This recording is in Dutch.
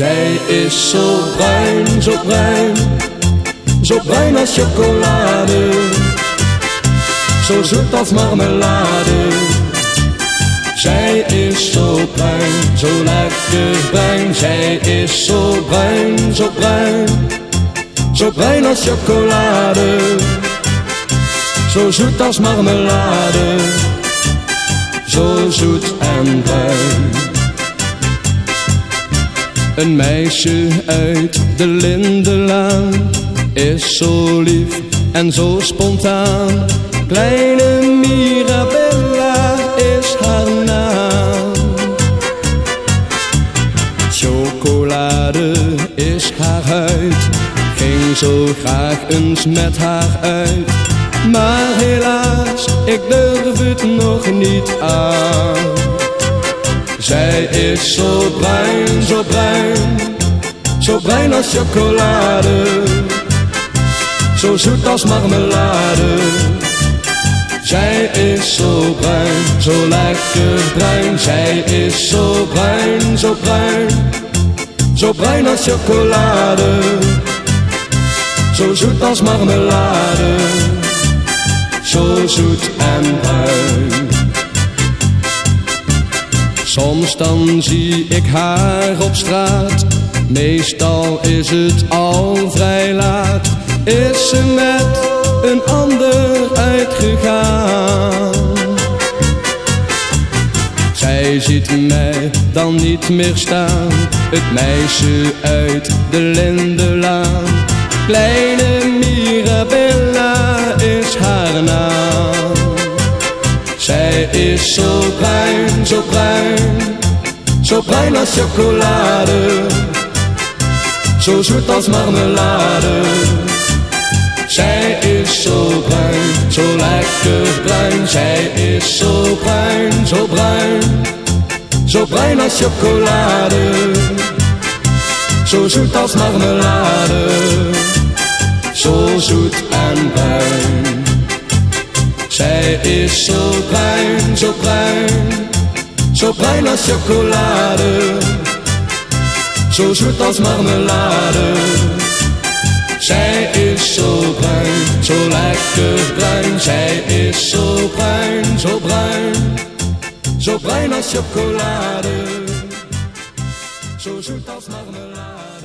Zij is zo bruin, zo bruin, zo bruin als chocolade, zo zoet als marmelade. Zij is zo bruin, zo lekker bruin, zij is zo bruin, zo bruin, zo bruin als chocolade, zo zoet als marmelade, zo zoet en Een meisje uit de Lindenlaan is zo lief en zo spontaan. Kleine Mirabella is haar naam. Chocolade is haar huid, ging zo graag eens met haar uit. Maar helaas, ik durf het nog niet aan. Zij is zo bruin, zo bruin, zo als chocolade, zo zoet als marmelade. Zij is zo bruin, zo lekker bruin, zij is zo bruin, zo bruin, zo bruin als chocolade, zo zoet als marmelade, zo zoet en bruin. Soms dan zie ik haar op straat, meestal is het al vrij laat. Is ze met een ander uitgegaan? Zij ziet mij dan niet meer staan, het meisje uit de Lindenlaan. Kleine Mirabella is haar naam. Zij is zo bruin, zo bruin, zo bruin als chocolade, zo zoet als marmelade. Zij is zo bruin, zo lekker bruin, zij is zo bruin, zo bruin, zo bruin als chocolade, zo zoet als marmelade, zo zoet en bruin. Zij is zo bruin, zo bruin, zo bruin als chocolade, zo zoet als marmelade. Zij is zo bruin, zo lekker bruin, zij is zo bruin, zo bruin, zo bruin als chocolade, zo zoet als marmelade.